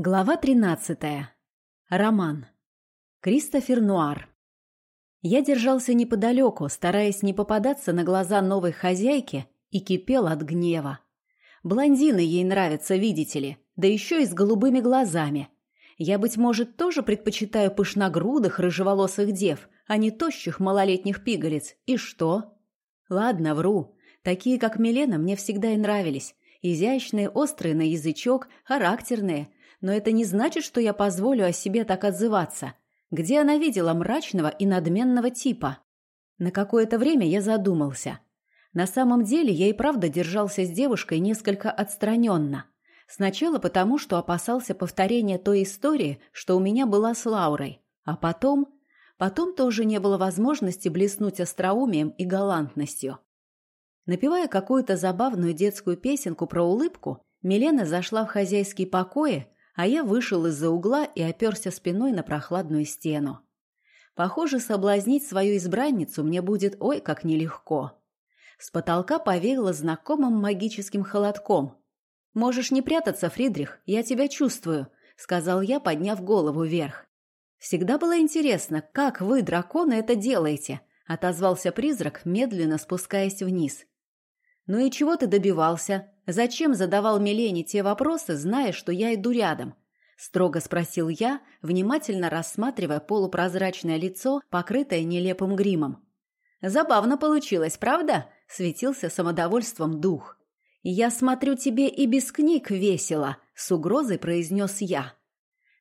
Глава 13. Роман. Кристофер Нуар. Я держался неподалеку, стараясь не попадаться на глаза новой хозяйки, и кипел от гнева. Блондины ей нравятся, видите ли, да еще и с голубыми глазами. Я, быть может, тоже предпочитаю пышногрудых рыжеволосых дев, а не тощих малолетних пигалиц. И что? Ладно, вру. Такие, как Милена, мне всегда и нравились. Изящные, острые на язычок, характерные – но это не значит, что я позволю о себе так отзываться. Где она видела мрачного и надменного типа? На какое-то время я задумался. На самом деле я и правда держался с девушкой несколько отстраненно. Сначала потому, что опасался повторения той истории, что у меня была с Лаурой. А потом... Потом тоже не было возможности блеснуть остроумием и галантностью. Напевая какую-то забавную детскую песенку про улыбку, Милена зашла в хозяйские покои, а я вышел из-за угла и оперся спиной на прохладную стену. Похоже, соблазнить свою избранницу мне будет ой как нелегко. С потолка повеяло знакомым магическим холодком. «Можешь не прятаться, Фридрих, я тебя чувствую», — сказал я, подняв голову вверх. «Всегда было интересно, как вы, драконы, это делаете», — отозвался призрак, медленно спускаясь вниз. «Ну и чего ты добивался? Зачем задавал Милене те вопросы, зная, что я иду рядом? Строго спросил я, внимательно рассматривая полупрозрачное лицо, покрытое нелепым гримом. «Забавно получилось, правда?» — светился самодовольством дух. «Я смотрю тебе и без книг весело», — с угрозой произнес я.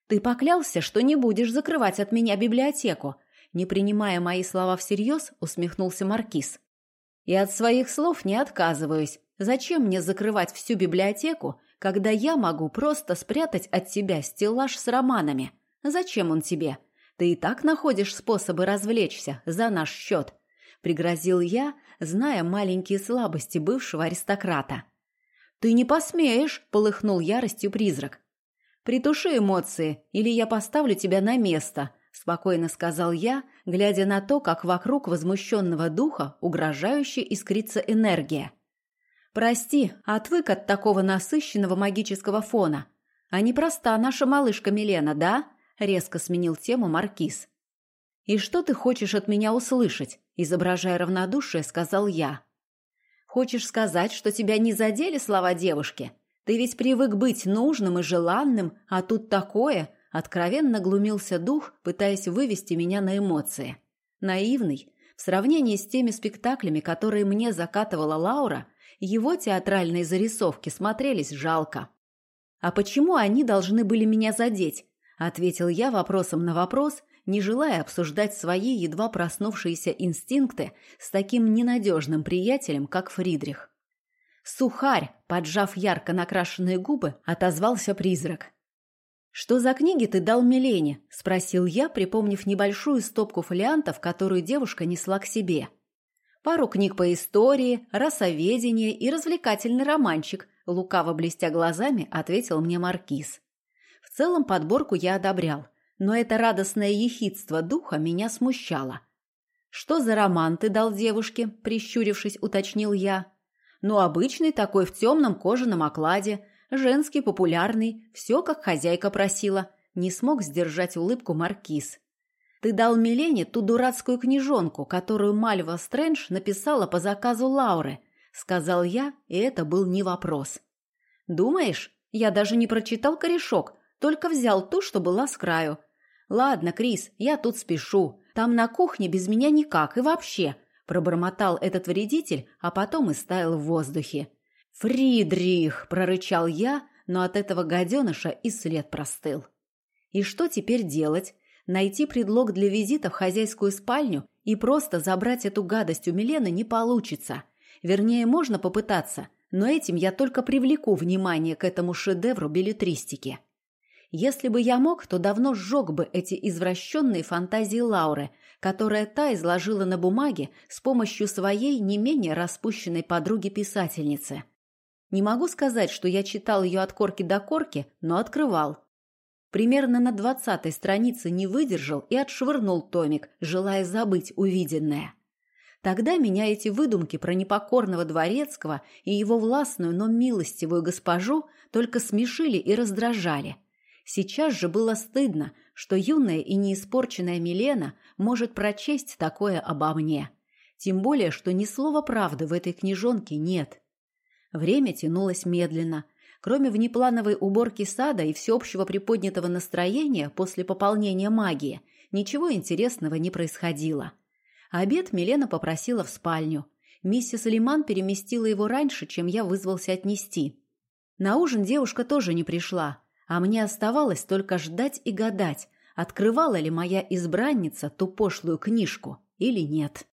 «Ты поклялся, что не будешь закрывать от меня библиотеку», не принимая мои слова всерьез, усмехнулся Маркиз. «И от своих слов не отказываюсь. Зачем мне закрывать всю библиотеку, когда я могу просто спрятать от тебя стеллаж с романами? Зачем он тебе? Ты и так находишь способы развлечься за наш счет», — пригрозил я, зная маленькие слабости бывшего аристократа. «Ты не посмеешь!» — полыхнул яростью призрак. «Притуши эмоции, или я поставлю тебя на место», — спокойно сказал я, глядя на то, как вокруг возмущенного духа угрожающе искрится энергия. «Прости, отвык от такого насыщенного магического фона. А непроста наша малышка Милена, да?» — резко сменил тему Маркиз. «И что ты хочешь от меня услышать?» — изображая равнодушие, сказал я. «Хочешь сказать, что тебя не задели слова девушки? Ты ведь привык быть нужным и желанным, а тут такое...» — откровенно глумился дух, пытаясь вывести меня на эмоции. Наивный. В сравнении с теми спектаклями, которые мне закатывала Лаура — его театральные зарисовки смотрелись жалко. «А почему они должны были меня задеть?» – ответил я вопросом на вопрос, не желая обсуждать свои едва проснувшиеся инстинкты с таким ненадежным приятелем, как Фридрих. «Сухарь!» – поджав ярко накрашенные губы, отозвался призрак. «Что за книги ты дал Милене?» – спросил я, припомнив небольшую стопку фолиантов, которую девушка несла к себе. Пару книг по истории, расоведение и развлекательный романчик, лукаво блестя глазами, ответил мне Маркиз. В целом подборку я одобрял, но это радостное ехидство духа меня смущало. «Что за роман ты дал девушке?» – прищурившись, уточнил я. «Ну, обычный такой в темном кожаном окладе, женский, популярный, все, как хозяйка просила». Не смог сдержать улыбку Маркиз. Ты дал Милене ту дурацкую книжонку, которую Мальва Стрэндж написала по заказу Лауры, сказал я, и это был не вопрос. Думаешь, я даже не прочитал корешок, только взял ту, что была с краю. Ладно, Крис, я тут спешу. Там на кухне без меня никак и вообще, пробормотал этот вредитель, а потом и стаял в воздухе. Фридрих, прорычал я, но от этого гаденыша и след простыл. И что теперь делать? Найти предлог для визита в хозяйскую спальню и просто забрать эту гадость у Милены не получится. Вернее, можно попытаться, но этим я только привлеку внимание к этому шедевру билетристики. Если бы я мог, то давно сжег бы эти извращенные фантазии Лауры, которая та изложила на бумаге с помощью своей не менее распущенной подруги-писательницы. Не могу сказать, что я читал ее от корки до корки, но открывал. Примерно на двадцатой странице не выдержал и отшвырнул томик, желая забыть увиденное. Тогда меня эти выдумки про непокорного дворецкого и его властную, но милостивую госпожу только смешили и раздражали. Сейчас же было стыдно, что юная и неиспорченная Милена может прочесть такое обо мне. Тем более, что ни слова правды в этой книжонке нет. Время тянулось медленно. Кроме внеплановой уборки сада и всеобщего приподнятого настроения после пополнения магии, ничего интересного не происходило. Обед Милена попросила в спальню. Миссис Лиман переместила его раньше, чем я вызвался отнести. На ужин девушка тоже не пришла, а мне оставалось только ждать и гадать, открывала ли моя избранница ту пошлую книжку или нет.